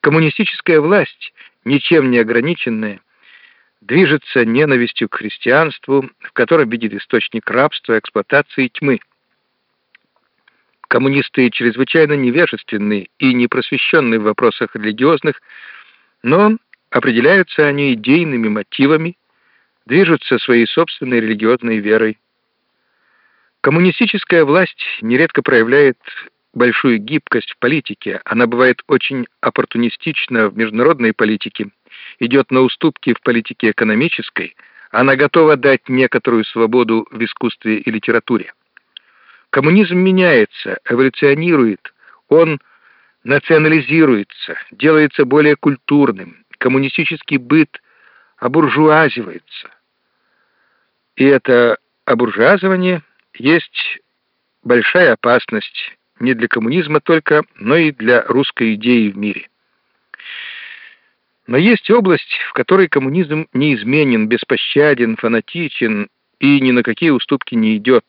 Коммунистическая власть, ничем не ограниченная, движется ненавистью к христианству, в котором видит источник рабства, эксплуатации и тьмы. Коммунисты чрезвычайно невежественны и непросвещенны в вопросах религиозных, но определяются они идейными мотивами, движутся своей собственной религиозной верой. Коммунистическая власть нередко проявляет большую гибкость в политике, она бывает очень оппортунистична в международной политике, идет на уступки в политике экономической, она готова дать некоторую свободу в искусстве и литературе. Коммунизм меняется, эволюционирует, он национализируется, делается более культурным, коммунистический быт обуржуазивается. И это обуржуазивание есть большая опасность не для коммунизма только, но и для русской идеи в мире. Но есть область, в которой коммунизм неизменен, беспощаден, фанатичен и ни на какие уступки не идет.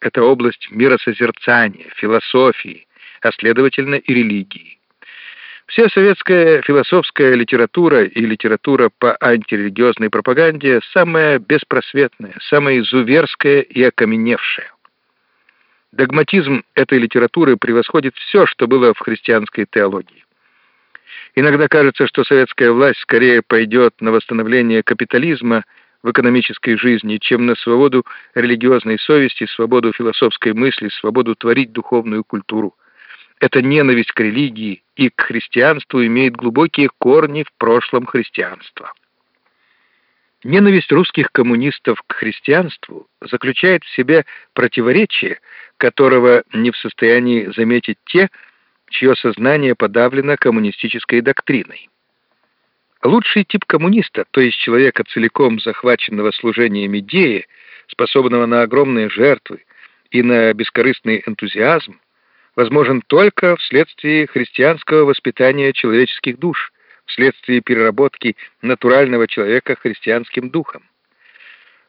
Это область миросозерцания, философии, а следовательно и религии. Вся советская философская литература и литература по антирелигиозной пропаганде самая беспросветная, самая изуверская и окаменевшая. Догматизм этой литературы превосходит все, что было в христианской теологии. Иногда кажется, что советская власть скорее пойдет на восстановление капитализма в экономической жизни, чем на свободу религиозной совести, свободу философской мысли, свободу творить духовную культуру. Эта ненависть к религии и к христианству имеет глубокие корни в прошлом христианства. Ненависть русских коммунистов к христианству заключает в себе противоречие, которого не в состоянии заметить те, чье сознание подавлено коммунистической доктриной. Лучший тип коммуниста, то есть человека, целиком захваченного служением идеи, способного на огромные жертвы и на бескорыстный энтузиазм, возможен только вследствие христианского воспитания человеческих душ, вследствие переработки натурального человека христианским духом.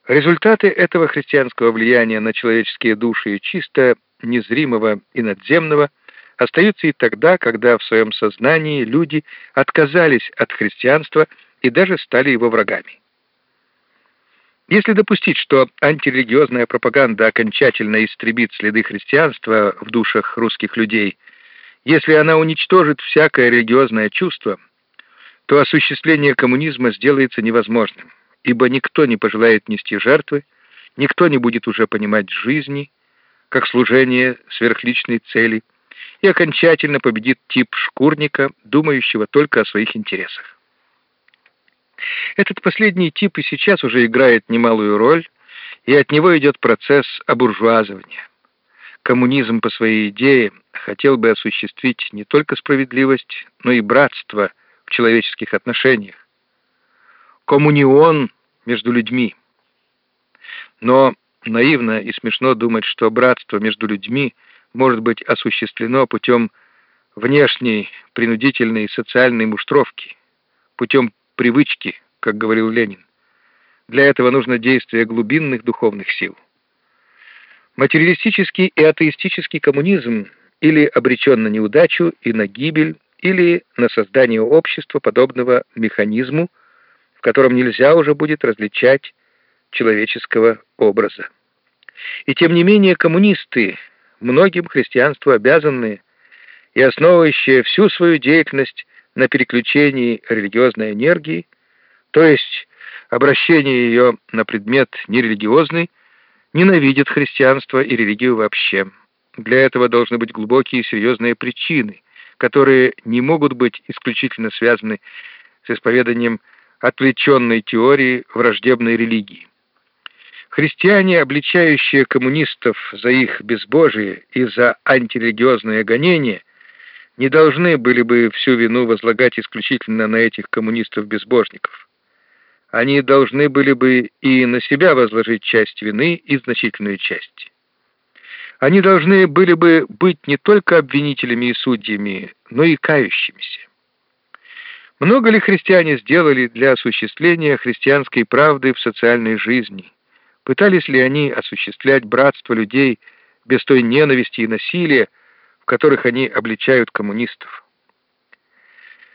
Результаты этого христианского влияния на человеческие души чисто незримого и надземного остаются и тогда, когда в своем сознании люди отказались от христианства и даже стали его врагами. Если допустить, что антирелигиозная пропаганда окончательно истребит следы христианства в душах русских людей, если она уничтожит всякое религиозное чувство, то осуществление коммунизма сделается невозможным, ибо никто не пожелает нести жертвы, никто не будет уже понимать жизни, как служение сверхличной цели, и окончательно победит тип шкурника, думающего только о своих интересах. Этот последний тип и сейчас уже играет немалую роль, и от него идет процесс обуржуазывания. Коммунизм по своей идее хотел бы осуществить не только справедливость, но и братство в человеческих отношениях. Коммунион между людьми. Но наивно и смешно думать, что братство между людьми может быть осуществлено путем внешней принудительной социальной муштровки, путем привычки, как говорил Ленин. Для этого нужно действие глубинных духовных сил. Материалистический и атеистический коммунизм или обречен на неудачу и на гибель, или на создание общества, подобного механизму, в котором нельзя уже будет различать человеческого образа. И тем не менее коммунисты, многим христианству обязанные и основывающие всю свою деятельность на переключении религиозной энергии, то есть обращении ее на предмет нерелигиозный, ненавидят христианство и религию вообще. Для этого должны быть глубокие и серьезные причины, которые не могут быть исключительно связаны с исповеданием отвлеченной теории враждебной религии. Христиане, обличающие коммунистов за их безбожие и за антирелигиозное гонение, не должны были бы всю вину возлагать исключительно на этих коммунистов-безбожников. Они должны были бы и на себя возложить часть вины и значительную часть. Они должны были бы быть не только обвинителями и судьями, но и кающимися. Много ли христиане сделали для осуществления христианской правды в социальной жизни? Пытались ли они осуществлять братство людей без той ненависти и насилия, которых они обличают коммунистов.